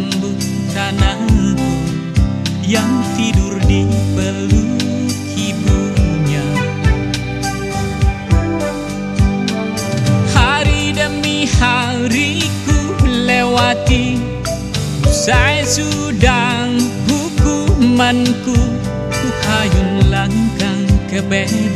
Rambut tanahku Yang tidur di peluk ibunya. Hari demi hariku lewati Saya sudah hukumanku Ku hayun langkah kebebasan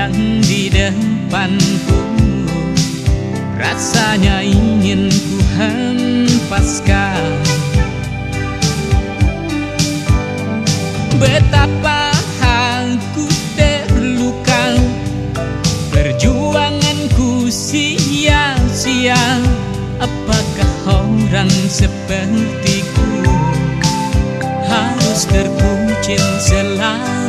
yang di depanku. Rasanya ingin ku hempaskan. Betapa aku terluka Perjuanganku sia-sia. Apakah orang sepertiku Harus terkucil selalu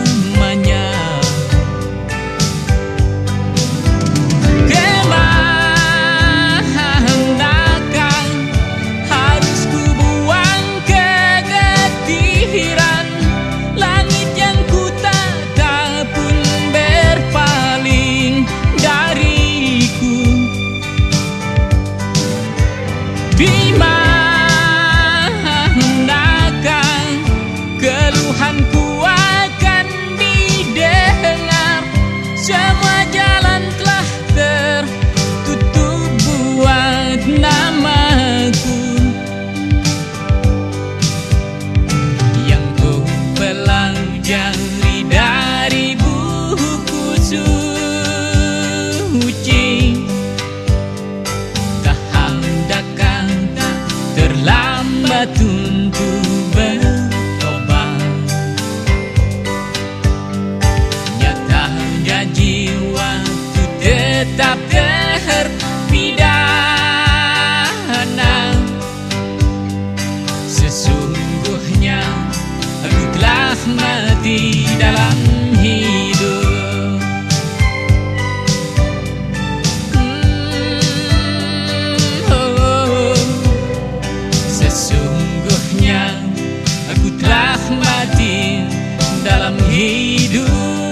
雨满 untuk bertobat. Nyatanya jiwa itu tetap terpidana Sesungguhnya aku telah mati dalam hidup.